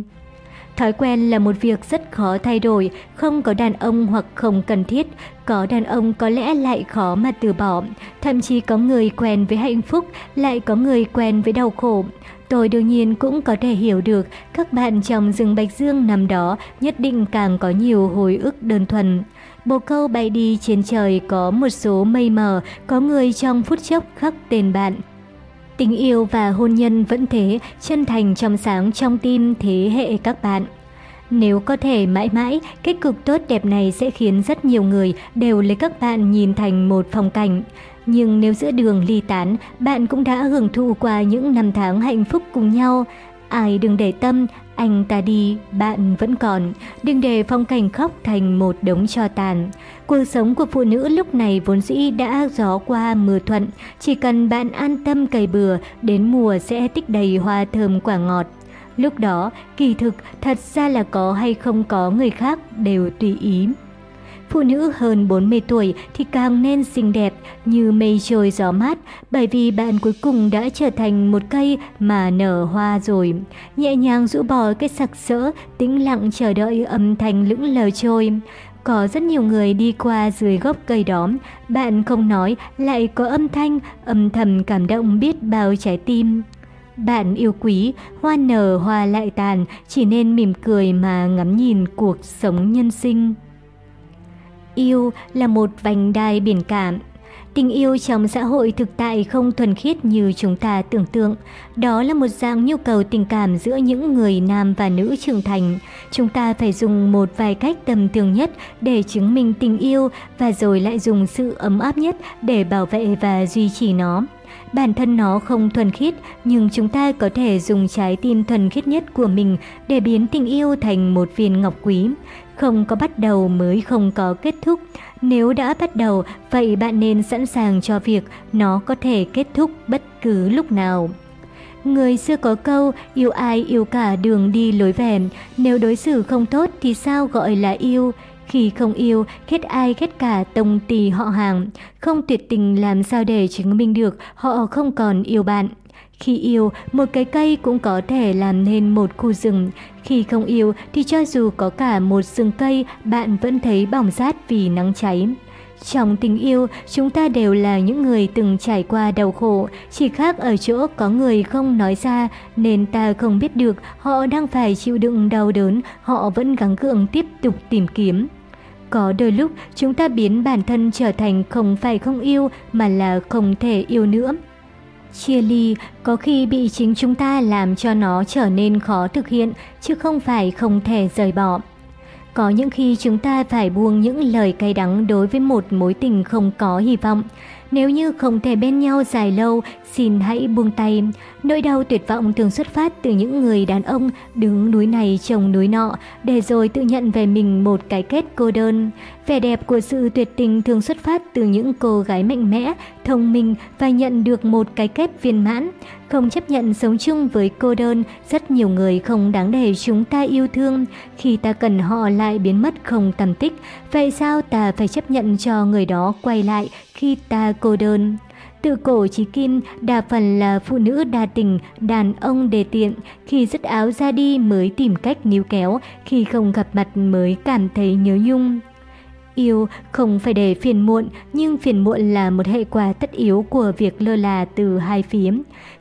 Thói quen là một việc rất khó thay đổi, không có đàn ông hoặc không cần thiết, có đàn ông có lẽ lại khó mà từ bỏ, thậm chí có người quen với hạnh phúc, lại có người quen với đau khổ. Tôi đương nhiên cũng có thể hiểu được các bạn trong rừng Bạch Dương nằm đó nhất định càng có nhiều hồi ức đơn thuần. Bồ câu bay đi trên trời có một số mây mờ, có người trong phút chốc khắc tên bạn. Tình yêu và hôn nhân vẫn thế, chân thành trong sáng trong tim thế hệ các bạn. Nếu có thể mãi mãi, kết cục tốt đẹp này sẽ khiến rất nhiều người đều lấy các bạn nhìn thành một phong cảnh. Nhưng nếu giữa đường ly tán, bạn cũng đã hưởng thụ qua những năm tháng hạnh phúc cùng nhau. Ai đừng để tâm, anh ta đi, bạn vẫn còn. Đừng để phong cảnh khóc thành một đống cho tàn. Cuộc sống của phụ nữ lúc này vốn dĩ đã gió qua mưa thuận. Chỉ cần bạn an tâm cày bừa, đến mùa sẽ tích đầy hoa thơm quả ngọt. Lúc đó, kỳ thực thật ra là có hay không có người khác đều tùy ý. Phụ nữ hơn 40 tuổi thì càng nên xinh đẹp như mây trôi gió mát bởi vì bạn cuối cùng đã trở thành một cây mà nở hoa rồi. Nhẹ nhàng rũ bỏ cái sặc sỡ, tĩnh lặng chờ đợi âm thanh lững lờ trôi. Có rất nhiều người đi qua dưới gốc cây đó, bạn không nói lại có âm thanh, âm thầm cảm động biết bao trái tim. Bạn yêu quý, hoa nở hoa lại tàn, chỉ nên mỉm cười mà ngắm nhìn cuộc sống nhân sinh. Yêu là một vành đai biển cảm. Tình yêu trong xã hội thực tại không thuần khiết như chúng ta tưởng tượng. Đó là một dạng nhu cầu tình cảm giữa những người nam và nữ trưởng thành. Chúng ta phải dùng một vài cách tầm thường nhất để chứng minh tình yêu và rồi lại dùng sự ấm áp nhất để bảo vệ và duy trì nó. Bản thân nó không thuần khiết, nhưng chúng ta có thể dùng trái tim thuần khiết nhất của mình để biến tình yêu thành một viên ngọc quý. Không có bắt đầu mới không có kết thúc. Nếu đã bắt đầu, vậy bạn nên sẵn sàng cho việc nó có thể kết thúc bất cứ lúc nào. Người xưa có câu, yêu ai yêu cả đường đi lối về, nếu đối xử không tốt thì sao gọi là yêu? Khi không yêu, ghét ai ghét cả tông tì họ hàng, không tuyệt tình làm sao để chứng minh được họ không còn yêu bạn. Khi yêu, một cái cây cũng có thể làm nên một khu rừng. Khi không yêu thì cho dù có cả một rừng cây, bạn vẫn thấy bỏng rát vì nắng cháy. Trong tình yêu, chúng ta đều là những người từng trải qua đau khổ, chỉ khác ở chỗ có người không nói ra nên ta không biết được họ đang phải chịu đựng đau đớn, họ vẫn gắng gượng tiếp tục tìm kiếm. Có đôi lúc chúng ta biến bản thân trở thành không phải không yêu mà là không thể yêu nữa. Chia ly có khi bị chính chúng ta làm cho nó trở nên khó thực hiện chứ không phải không thể rời bỏ. Có những khi chúng ta phải buông những lời cay đắng đối với một mối tình không có hy vọng. Nếu như không thể bên nhau dài lâu, xin hãy buông tay. Nỗi đau tuyệt vọng thường xuất phát từ những người đàn ông đứng núi này trồng núi nọ, để rồi tự nhận về mình một cái kết cô đơn. Vẻ đẹp của sự tuyệt tình thường xuất phát từ những cô gái mạnh mẽ, thông minh và nhận được một cái kết viên mãn. Không chấp nhận sống chung với cô đơn, rất nhiều người không đáng để chúng ta yêu thương. Khi ta cần họ lại biến mất không tầm tích, vậy sao ta phải chấp nhận cho người đó quay lại khi ta cô đơn? Từ cổ chí kim, đa phần là phụ nữ đa tình, đàn ông đề tiện, khi dứt áo ra đi mới tìm cách níu kéo, khi không gặp mặt mới cảm thấy nhớ nhung. Yêu không phải để phiền muộn, nhưng phiền muộn là một hệ quả tất yếu của việc lơ là từ hai phía.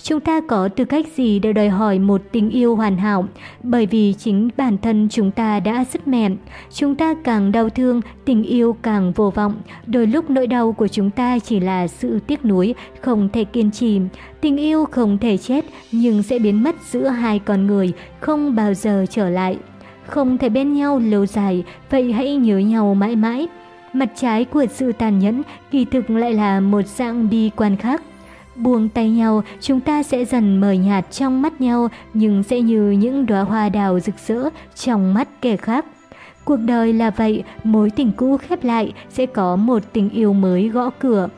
Chúng ta có tư cách gì để đòi hỏi một tình yêu hoàn hảo, bởi vì chính bản thân chúng ta đã rất mẹn. Chúng ta càng đau thương, tình yêu càng vô vọng. Đôi lúc nỗi đau của chúng ta chỉ là sự tiếc nuối, không thể kiên trì. Tình yêu không thể chết, nhưng sẽ biến mất giữa hai con người, không bao giờ trở lại không thể bên nhau lâu dài, vậy hãy nhớ nhau mãi mãi. Mặt trái của sự tàn nhẫn kỳ thực lại là một dạng bi quan khác. Buông tay nhau, chúng ta sẽ dần mờ nhạt trong mắt nhau, nhưng sẽ như những đóa hoa đào rực rỡ trong mắt kẻ khác. Cuộc đời là vậy, mối tình cũ khép lại, sẽ có một tình yêu mới gõ cửa.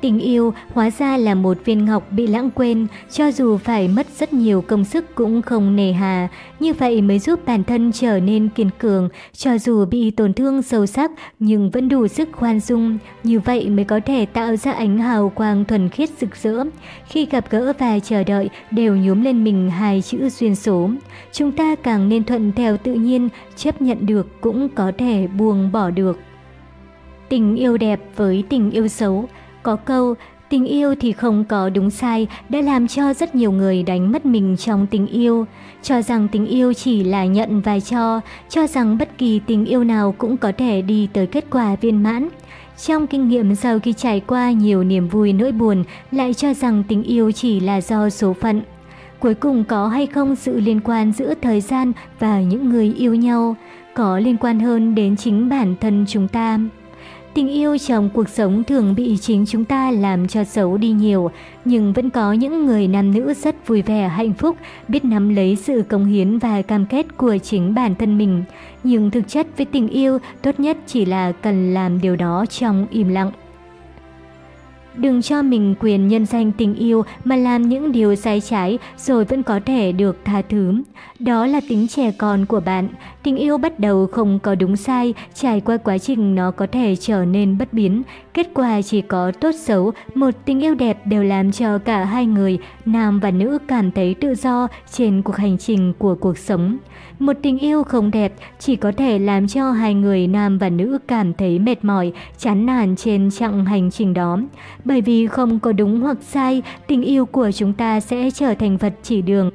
Tình yêu hóa ra là một viên ngọc bị lãng quên, cho dù phải mất rất nhiều công sức cũng không nề hà. Như vậy mới giúp bản thân trở nên kiên cường, cho dù bị tổn thương sâu sắc nhưng vẫn đủ sức khoan dung. Như vậy mới có thể tạo ra ánh hào quang thuần khiết rực rỡ. Khi gặp gỡ và chờ đợi đều nhuốm lên mình hai chữ duyên số. Chúng ta càng nên thuận theo tự nhiên, chấp nhận được cũng có thể buông bỏ được. Tình yêu đẹp với tình yêu xấu có câu, tình yêu thì không có đúng sai đã làm cho rất nhiều người đánh mất mình trong tình yêu. Cho rằng tình yêu chỉ là nhận và cho, cho rằng bất kỳ tình yêu nào cũng có thể đi tới kết quả viên mãn. Trong kinh nghiệm sau khi trải qua nhiều niềm vui nỗi buồn, lại cho rằng tình yêu chỉ là do số phận. Cuối cùng có hay không sự liên quan giữa thời gian và những người yêu nhau, có liên quan hơn đến chính bản thân chúng ta. Tình yêu trong cuộc sống thường bị chính chúng ta làm cho xấu đi nhiều, nhưng vẫn có những người nam nữ rất vui vẻ hạnh phúc, biết nắm lấy sự công hiến và cam kết của chính bản thân mình. Nhưng thực chất với tình yêu, tốt nhất chỉ là cần làm điều đó trong im lặng. Đừng cho mình quyền nhân danh tình yêu mà làm những điều sai trái rồi vẫn có thể được tha thứ. Đó là tính trẻ con của bạn. Tình yêu bắt đầu không có đúng sai, trải qua quá trình nó có thể trở nên bất biến. Kết quả chỉ có tốt xấu, một tình yêu đẹp đều làm cho cả hai người, nam và nữ cảm thấy tự do trên cuộc hành trình của cuộc sống. Một tình yêu không đẹp chỉ có thể làm cho hai người nam và nữ cảm thấy mệt mỏi, chán nản trên chặng hành trình đó. Bởi vì không có đúng hoặc sai, tình yêu của chúng ta sẽ trở thành vật chỉ đường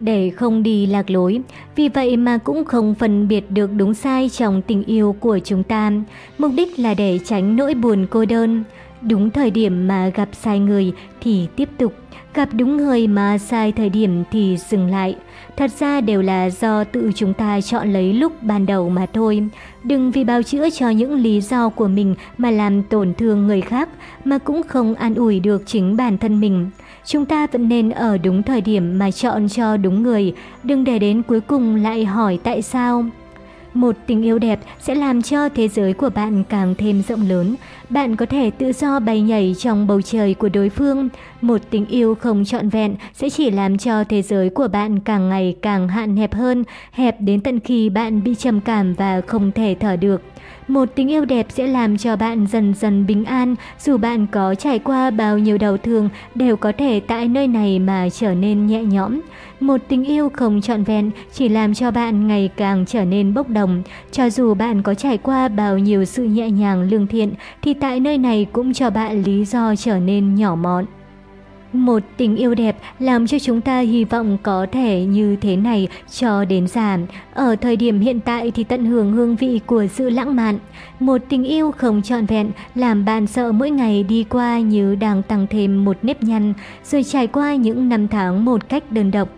để không đi lạc lối. Vì vậy mà cũng không phân biệt được đúng sai trong tình yêu của chúng ta. Mục đích là để tránh nỗi buồn cô đơn. Đúng thời điểm mà gặp sai người thì tiếp tục, gặp đúng người mà sai thời điểm thì dừng lại. Thật ra đều là do tự chúng ta chọn lấy lúc ban đầu mà thôi. Đừng vì bào chữa cho những lý do của mình mà làm tổn thương người khác, mà cũng không an ủi được chính bản thân mình. Chúng ta vẫn nên ở đúng thời điểm mà chọn cho đúng người, đừng để đến cuối cùng lại hỏi tại sao. Một tình yêu đẹp sẽ làm cho thế giới của bạn càng thêm rộng lớn. Bạn có thể tự do bay nhảy trong bầu trời của đối phương. Một tình yêu không trọn vẹn sẽ chỉ làm cho thế giới của bạn càng ngày càng hạn hẹp hơn, hẹp đến tận khi bạn bị trầm cảm và không thể thở được. Một tình yêu đẹp sẽ làm cho bạn dần dần bình an, dù bạn có trải qua bao nhiêu đau thương đều có thể tại nơi này mà trở nên nhẹ nhõm. Một tình yêu không trọn vẹn chỉ làm cho bạn ngày càng trở nên bốc đồng. Cho dù bạn có trải qua bao nhiêu sự nhẹ nhàng lương thiện thì tại nơi này cũng cho bạn lý do trở nên nhỏ mọn. Một tình yêu đẹp làm cho chúng ta hy vọng có thể như thế này cho đến già. Ở thời điểm hiện tại thì tận hưởng hương vị của sự lãng mạn. Một tình yêu không trọn vẹn làm bạn sợ mỗi ngày đi qua như đang tăng thêm một nếp nhăn, rồi trải qua những năm tháng một cách đơn độc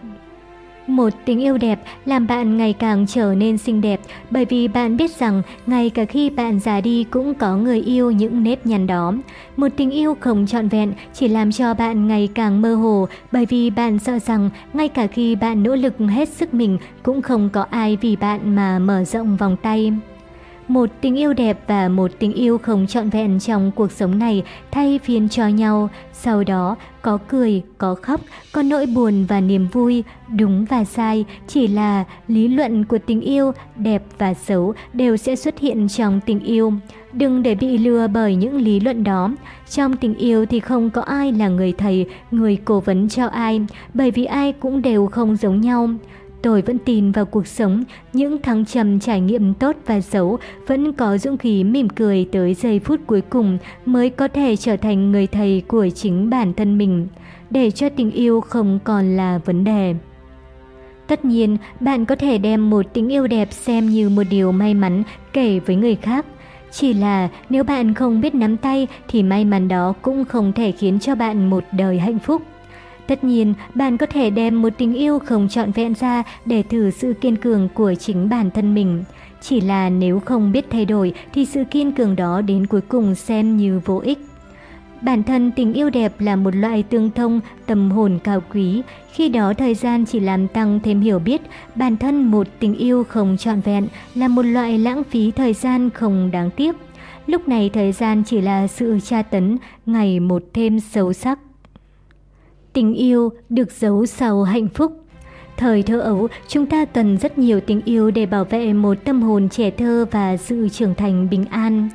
một tình yêu đẹp làm bạn ngày càng trở nên xinh đẹp, bởi vì bạn biết rằng ngay cả khi bạn già đi cũng có người yêu những nếp nhăn đó. Một tình yêu không trọn vẹn chỉ làm cho bạn ngày càng mơ hồ, bởi vì bạn sợ rằng ngay cả khi bạn nỗ lực hết sức mình cũng không có ai vì bạn mà mở rộng vòng tay. Một tình yêu đẹp và một tình yêu không trọn vẹn trong cuộc sống này thay phiên cho nhau, sau đó có cười, có khóc, có nỗi buồn và niềm vui, đúng và sai, chỉ là lý luận của tình yêu, đẹp và xấu đều sẽ xuất hiện trong tình yêu. Đừng để bị lừa bởi những lý luận đó. Trong tình yêu thì không có ai là người thầy, người cố vấn cho ai, bởi vì ai cũng đều không giống nhau. Tôi vẫn tin vào cuộc sống, những thăng trầm trải nghiệm tốt và xấu vẫn có dũng khí mỉm cười tới giây phút cuối cùng mới có thể trở thành người thầy của chính bản thân mình, để cho tình yêu không còn là vấn đề. Tất nhiên, bạn có thể đem một tình yêu đẹp xem như một điều may mắn kể với người khác. Chỉ là nếu bạn không biết nắm tay thì may mắn đó cũng không thể khiến cho bạn một đời hạnh phúc. Tất nhiên, bạn có thể đem một tình yêu không trọn vẹn ra để thử sự kiên cường của chính bản thân mình. Chỉ là nếu không biết thay đổi thì sự kiên cường đó đến cuối cùng xem như vô ích. Bản thân tình yêu đẹp là một loại tương thông, tâm hồn cao quý, khi đó thời gian chỉ làm tăng thêm hiểu biết, bản thân một tình yêu không trọn vẹn là một loại lãng phí thời gian không đáng tiếc. lúc này thời gian chỉ là sự tra tấn, ngày một thêm sâu sắc. Tình yêu được giấu sau hạnh phúc. Thời thơ ấu, chúng ta cần rất nhiều tình yêu để bảo vệ một tâm hồn trẻ thơ và sự trưởng thành bình an.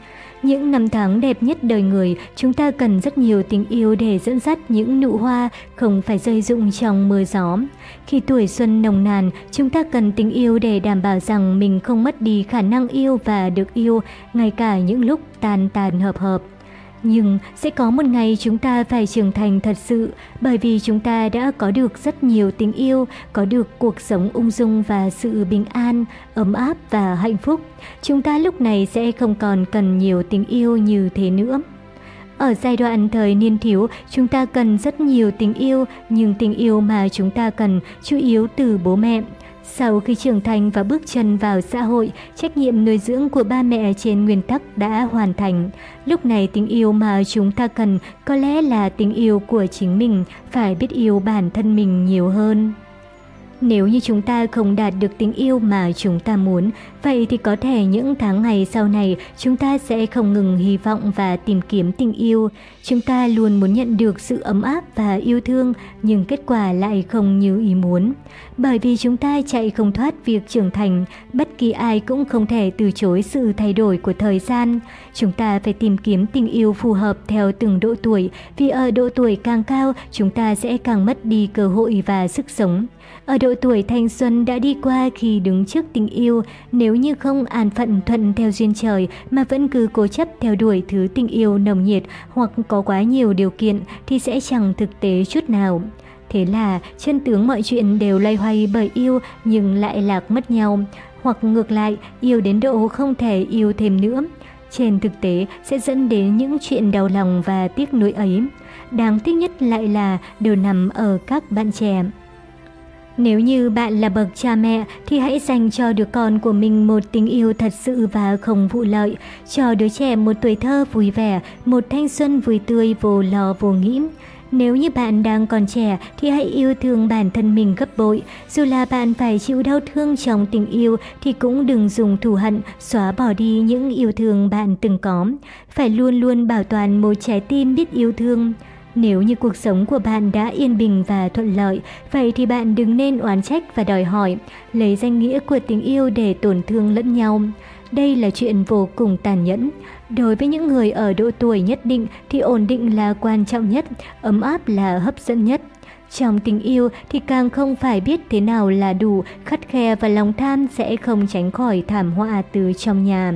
Những năm tháng đẹp nhất đời người, chúng ta cần rất nhiều tình yêu để dẫn dắt những nụ hoa không phải rơi rụng trong mưa gió. Khi tuổi xuân nồng nàn, chúng ta cần tình yêu để đảm bảo rằng mình không mất đi khả năng yêu và được yêu, ngay cả những lúc tàn tàn hợp hợp. Nhưng sẽ có một ngày chúng ta phải trưởng thành thật sự bởi vì chúng ta đã có được rất nhiều tình yêu, có được cuộc sống ung dung và sự bình an, ấm áp và hạnh phúc. Chúng ta lúc này sẽ không còn cần nhiều tình yêu như thế nữa. Ở giai đoạn thời niên thiếu, chúng ta cần rất nhiều tình yêu, nhưng tình yêu mà chúng ta cần chủ yếu từ bố mẹ. Sau khi trưởng thành và bước chân vào xã hội, trách nhiệm nuôi dưỡng của ba mẹ trên nguyên tắc đã hoàn thành. Lúc này tình yêu mà chúng ta cần có lẽ là tình yêu của chính mình, phải biết yêu bản thân mình nhiều hơn. Nếu như chúng ta không đạt được tình yêu mà chúng ta muốn, vậy thì có thể những tháng ngày sau này chúng ta sẽ không ngừng hy vọng và tìm kiếm tình yêu. Chúng ta luôn muốn nhận được sự ấm áp và yêu thương, nhưng kết quả lại không như ý muốn. Bởi vì chúng ta chạy không thoát việc trưởng thành, bất kỳ ai cũng không thể từ chối sự thay đổi của thời gian. Chúng ta phải tìm kiếm tình yêu phù hợp theo từng độ tuổi, vì ở độ tuổi càng cao, chúng ta sẽ càng mất đi cơ hội và sức sống. Ở độ tuổi thanh xuân đã đi qua khi đứng trước tình yêu, nếu như không an phận thuận theo duyên trời mà vẫn cứ cố chấp theo đuổi thứ tình yêu nồng nhiệt hoặc có quá nhiều điều kiện thì sẽ chẳng thực tế chút nào. Thế là chân tướng mọi chuyện đều lay hoay bởi yêu nhưng lại lạc mất nhau, hoặc ngược lại yêu đến độ không thể yêu thêm nữa. Trên thực tế sẽ dẫn đến những chuyện đau lòng và tiếc nuối ấy. Đáng tiếc nhất lại là đều nằm ở các bạn trẻ. Nếu như bạn là bậc cha mẹ thì hãy dành cho đứa con của mình một tình yêu thật sự và không vụ lợi, cho đứa trẻ một tuổi thơ vui vẻ, một thanh xuân vui tươi vô lo vô nghĩ. Nếu như bạn đang còn trẻ thì hãy yêu thương bản thân mình gấp bội. Dù là bạn phải chịu đau thương trong tình yêu thì cũng đừng dùng thù hận xóa bỏ đi những yêu thương bạn từng có. Phải luôn luôn bảo toàn một trái tim biết yêu thương. Nếu như cuộc sống của bạn đã yên bình và thuận lợi, vậy thì bạn đừng nên oán trách và đòi hỏi, lấy danh nghĩa của tình yêu để tổn thương lẫn nhau. Đây là chuyện vô cùng tàn nhẫn. Đối với những người ở độ tuổi nhất định thì ổn định là quan trọng nhất, ấm áp là hấp dẫn nhất. Trong tình yêu thì càng không phải biết thế nào là đủ, khắt khe và lòng tham sẽ không tránh khỏi thảm họa từ trong nhà.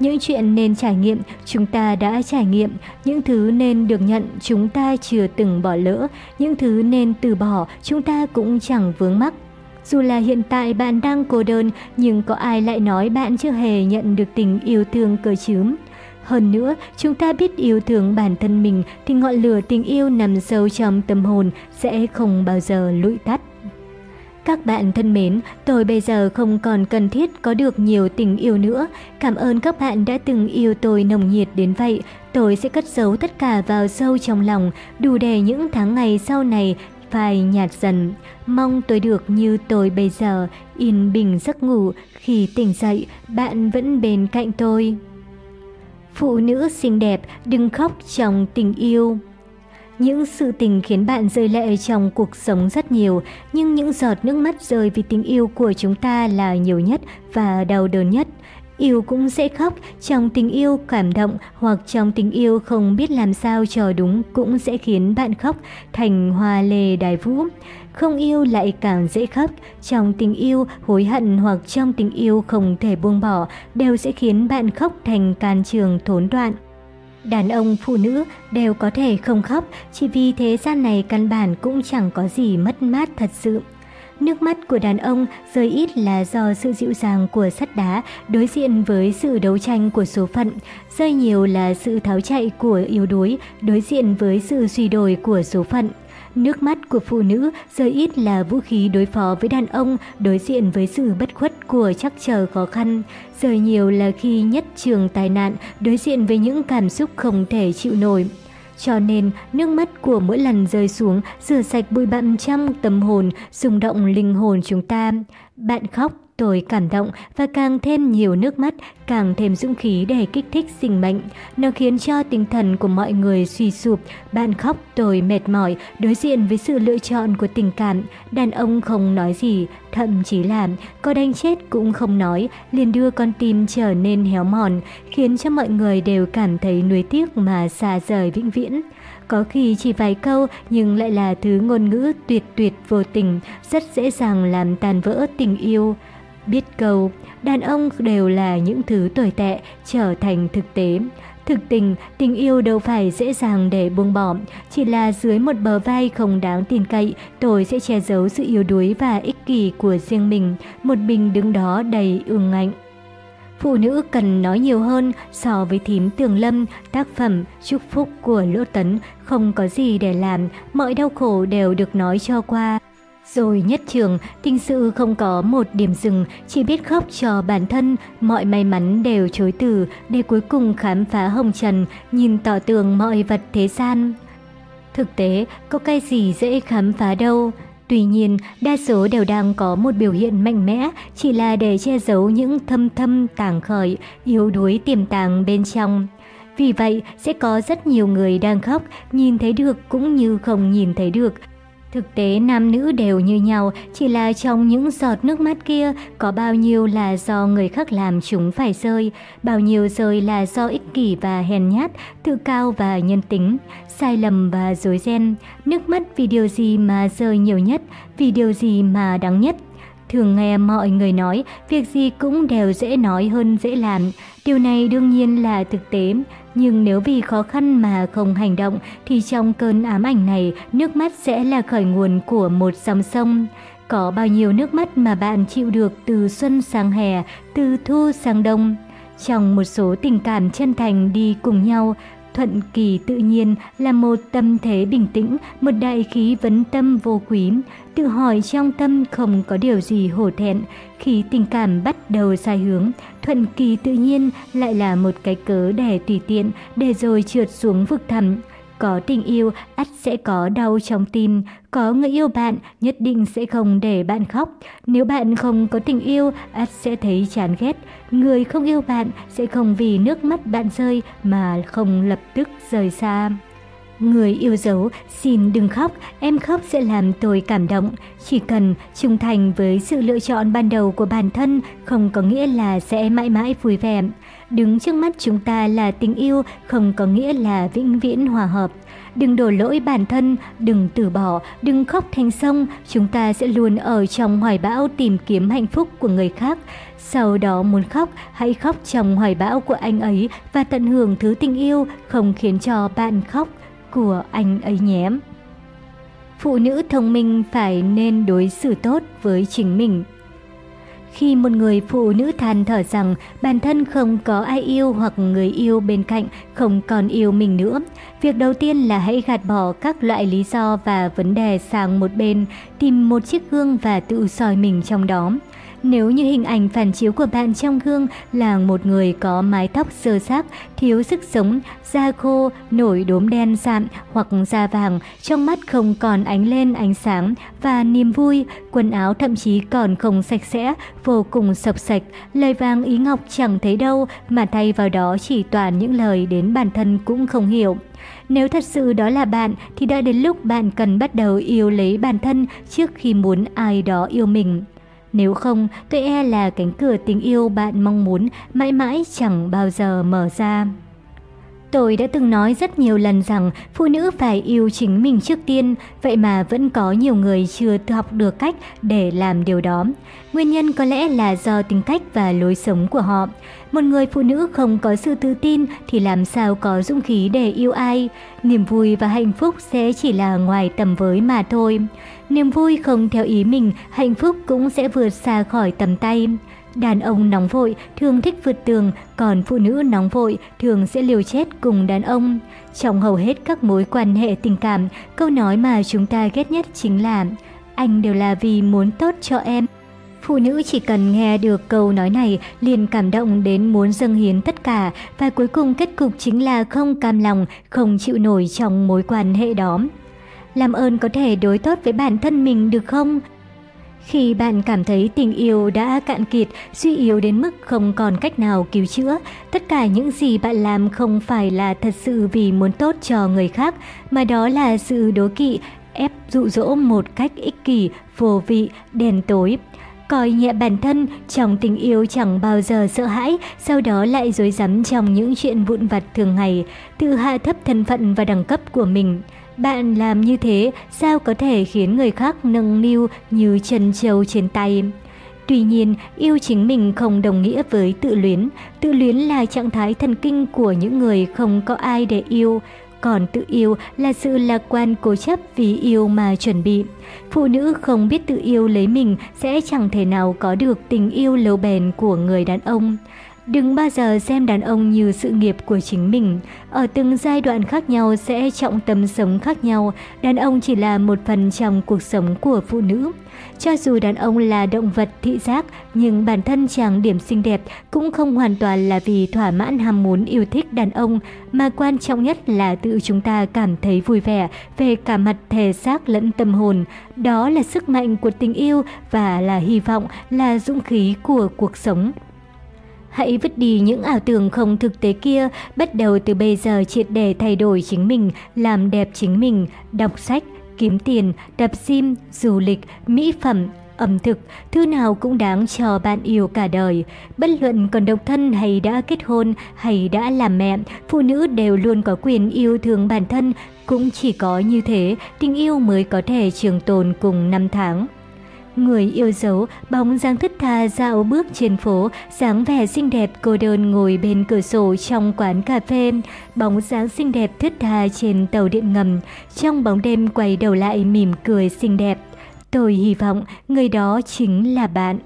Những chuyện nên trải nghiệm, chúng ta đã trải nghiệm. Những thứ nên được nhận, chúng ta chưa từng bỏ lỡ. Những thứ nên từ bỏ, chúng ta cũng chẳng vướng mắc. Dù là hiện tại bạn đang cô đơn, nhưng có ai lại nói bạn chưa hề nhận được tình yêu thương cơ chứ? Hơn nữa, chúng ta biết yêu thương bản thân mình thì ngọn lửa tình yêu nằm sâu trong tâm hồn sẽ không bao giờ lụi tắt. Các bạn thân mến, tôi bây giờ không còn cần thiết có được nhiều tình yêu nữa. Cảm ơn các bạn đã từng yêu tôi nồng nhiệt đến vậy. Tôi sẽ cất giấu tất cả vào sâu trong lòng, đủ để những tháng ngày sau này phai nhạt dần. Mong tôi được như tôi bây giờ, yên bình giấc ngủ, khi tỉnh dậy, bạn vẫn bên cạnh tôi. Phụ nữ xinh đẹp, đừng khóc trong tình yêu. Những sự tình khiến bạn rơi lệ trong cuộc sống rất nhiều, nhưng những giọt nước mắt rơi vì tình yêu của chúng ta là nhiều nhất và đau đớn nhất. Yêu cũng sẽ khóc, trong tình yêu cảm động hoặc trong tình yêu không biết làm sao cho đúng cũng sẽ khiến bạn khóc thành hoa lê đài vũ. Không yêu lại càng dễ khóc, trong tình yêu hối hận hoặc trong tình yêu không thể buông bỏ đều sẽ khiến bạn khóc thành can trường thốn đoạn. Đàn ông, phụ nữ đều có thể không khóc, chỉ vì thế gian này căn bản cũng chẳng có gì mất mát thật sự. Nước mắt của đàn ông rơi ít là do sự dịu dàng của sắt đá đối diện với sự đấu tranh của số phận, rơi nhiều là sự tháo chạy của yếu đuối đối diện với sự suy đồi của số phận. Nước mắt của phụ nữ rơi ít là vũ khí đối phó với đàn ông đối diện với sự bất khuất của chắc chờ khó khăn rời nhiều là khi nhất trường tai nạn đối diện với những cảm xúc không thể chịu nổi. Cho nên, nước mắt của mỗi lần rơi xuống rửa sạch bụi bặm trong tâm hồn, rung động linh hồn chúng ta. Bạn khóc, tôi cảm động và càng thêm nhiều nước mắt, càng thêm dũng khí để kích thích sinh mệnh. Nó khiến cho tinh thần của mọi người suy sụp, bạn khóc tôi mệt mỏi đối diện với sự lựa chọn của tình cảm. Đàn ông không nói gì, thậm chí là có đánh chết cũng không nói, liền đưa con tim trở nên héo mòn, khiến cho mọi người đều cảm thấy nuối tiếc mà xa rời vĩnh viễn. Có khi chỉ vài câu nhưng lại là thứ ngôn ngữ tuyệt tuyệt vô tình, rất dễ dàng làm tàn vỡ tình yêu. Biết câu, đàn ông đều là những thứ tồi tệ trở thành thực tế. Thực tình, tình yêu đâu phải dễ dàng để buông bỏ, chỉ là dưới một bờ vai không đáng tin cậy, tôi sẽ che giấu sự yếu đuối và ích kỷ của riêng mình, một mình đứng đó đầy ương ngạnh. Phụ nữ cần nói nhiều hơn so với thím Tường Lâm, tác phẩm Chúc Phúc của Lỗ Tấn không có gì để làm, mọi đau khổ đều được nói cho qua. Rồi nhất trường, tình sự không có một điểm dừng, chỉ biết khóc cho bản thân, mọi may mắn đều chối từ để cuối cùng khám phá hồng trần, nhìn tỏ tường mọi vật thế gian. Thực tế, có cái gì dễ khám phá đâu. Tuy nhiên, đa số đều đang có một biểu hiện mạnh mẽ, chỉ là để che giấu những thâm thâm tàng khởi, yếu đuối tiềm tàng bên trong. Vì vậy, sẽ có rất nhiều người đang khóc, nhìn thấy được cũng như không nhìn thấy được, Thực tế nam nữ đều như nhau, chỉ là trong những giọt nước mắt kia có bao nhiêu là do người khác làm chúng phải rơi, bao nhiêu rơi là do ích kỷ và hèn nhát, tự cao và nhân tính, sai lầm và dối ren. Nước mắt vì điều gì mà rơi nhiều nhất, vì điều gì mà đáng nhất. Thường nghe mọi người nói, việc gì cũng đều dễ nói hơn dễ làm. Điều này đương nhiên là thực tế, nhưng nếu vì khó khăn mà không hành động thì trong cơn ám ảnh này, nước mắt sẽ là khởi nguồn của một dòng sông. Có bao nhiêu nước mắt mà bạn chịu được từ xuân sang hè, từ thu sang đông. Trong một số tình cảm chân thành đi cùng nhau, thuận kỳ tự nhiên là một tâm thế bình tĩnh, một đại khí vấn tâm vô quý. Tự hỏi trong tâm không có điều gì hổ thẹn, khi tình cảm bắt đầu sai hướng, thuận kỳ tự nhiên lại là một cái cớ để tùy tiện, để rồi trượt xuống vực thẳm. Có tình yêu, ắt sẽ có đau trong tim. Có người yêu bạn, nhất định sẽ không để bạn khóc. Nếu bạn không có tình yêu, ắt sẽ thấy chán ghét. Người không yêu bạn sẽ không vì nước mắt bạn rơi mà không lập tức rời xa. Người yêu dấu, xin đừng khóc, em khóc sẽ làm tôi cảm động. Chỉ cần trung thành với sự lựa chọn ban đầu của bản thân không có nghĩa là sẽ mãi mãi vui vẻ. Đứng trước mắt chúng ta là tình yêu không có nghĩa là vĩnh viễn hòa hợp. Đừng đổ lỗi bản thân, đừng từ bỏ, đừng khóc thành sông, chúng ta sẽ luôn ở trong hoài bão tìm kiếm hạnh phúc của người khác. Sau đó muốn khóc, hãy khóc trong hoài bão của anh ấy và tận hưởng thứ tình yêu không khiến cho bạn khóc của anh ấy nhé. Phụ nữ thông minh phải nên đối xử tốt với chính mình. Khi một người phụ nữ than thở rằng bản thân không có ai yêu hoặc người yêu bên cạnh không còn yêu mình nữa, việc đầu tiên là hãy gạt bỏ các loại lý do và vấn đề sang một bên, tìm một chiếc gương và tự soi mình trong đó. Nếu như hình ảnh phản chiếu của bạn trong gương là một người có mái tóc sơ xác, thiếu sức sống, da khô, nổi đốm đen sạm hoặc da vàng, trong mắt không còn ánh lên ánh sáng và niềm vui, quần áo thậm chí còn không sạch sẽ, vô cùng sập sạch, lời vàng ý ngọc chẳng thấy đâu mà thay vào đó chỉ toàn những lời đến bản thân cũng không hiểu. Nếu thật sự đó là bạn thì đã đến lúc bạn cần bắt đầu yêu lấy bản thân trước khi muốn ai đó yêu mình. Nếu không, tôi e là cánh cửa tình yêu bạn mong muốn mãi mãi chẳng bao giờ mở ra. Tôi đã từng nói rất nhiều lần rằng phụ nữ phải yêu chính mình trước tiên, vậy mà vẫn có nhiều người chưa học được cách để làm điều đó. Nguyên nhân có lẽ là do tính cách và lối sống của họ. Một người phụ nữ không có sự tự tin thì làm sao có dũng khí để yêu ai. Niềm vui và hạnh phúc sẽ chỉ là ngoài tầm với mà thôi. Niềm vui không theo ý mình, hạnh phúc cũng sẽ vượt xa khỏi tầm tay. Đàn ông nóng vội thường thích vượt tường, còn phụ nữ nóng vội thường sẽ liều chết cùng đàn ông. Trong hầu hết các mối quan hệ tình cảm, câu nói mà chúng ta ghét nhất chính là Anh đều là vì muốn tốt cho em. Phụ nữ chỉ cần nghe được câu nói này liền cảm động đến muốn dâng hiến tất cả và cuối cùng kết cục chính là không cam lòng, không chịu nổi trong mối quan hệ đó. Làm ơn có thể đối tốt với bản thân mình được không? Khi bạn cảm thấy tình yêu đã cạn kiệt, suy yếu đến mức không còn cách nào cứu chữa, tất cả những gì bạn làm không phải là thật sự vì muốn tốt cho người khác, mà đó là sự đố kỵ, ép dụ dỗ một cách ích kỷ, vô vị, đèn tối. Coi nhẹ bản thân, trong tình yêu chẳng bao giờ sợ hãi, sau đó lại dối rắm trong những chuyện vụn vặt thường ngày, tự hạ thấp thân phận và đẳng cấp của mình. Bạn làm như thế sao có thể khiến người khác nâng niu như chân trâu trên tay? Tuy nhiên, yêu chính mình không đồng nghĩa với tự luyến. Tự luyến là trạng thái thần kinh của những người không có ai để yêu. Còn tự yêu là sự lạc quan cố chấp vì yêu mà chuẩn bị. Phụ nữ không biết tự yêu lấy mình sẽ chẳng thể nào có được tình yêu lâu bền của người đàn ông. Đừng bao giờ xem đàn ông như sự nghiệp của chính mình. Ở từng giai đoạn khác nhau sẽ trọng tâm sống khác nhau, đàn ông chỉ là một phần trong cuộc sống của phụ nữ. Cho dù đàn ông là động vật thị giác, nhưng bản thân chàng điểm xinh đẹp cũng không hoàn toàn là vì thỏa mãn ham muốn yêu thích đàn ông, mà quan trọng nhất là tự chúng ta cảm thấy vui vẻ về cả mặt thể xác lẫn tâm hồn. Đó là sức mạnh của tình yêu và là hy vọng, là dũng khí của cuộc sống. Hãy vứt đi những ảo tưởng không thực tế kia, bắt đầu từ bây giờ triệt để thay đổi chính mình, làm đẹp chính mình, đọc sách, kiếm tiền, tập gym, du lịch, mỹ phẩm, ẩm thực, thứ nào cũng đáng cho bạn yêu cả đời. Bất luận còn độc thân hay đã kết hôn hay đã làm mẹ, phụ nữ đều luôn có quyền yêu thương bản thân, cũng chỉ có như thế, tình yêu mới có thể trường tồn cùng năm tháng. Người yêu dấu, bóng dáng thức tha dạo bước trên phố, dáng vẻ xinh đẹp cô đơn ngồi bên cửa sổ trong quán cà phê, bóng dáng xinh đẹp thức tha trên tàu điện ngầm, trong bóng đêm quay đầu lại mỉm cười xinh đẹp. Tôi hy vọng người đó chính là bạn.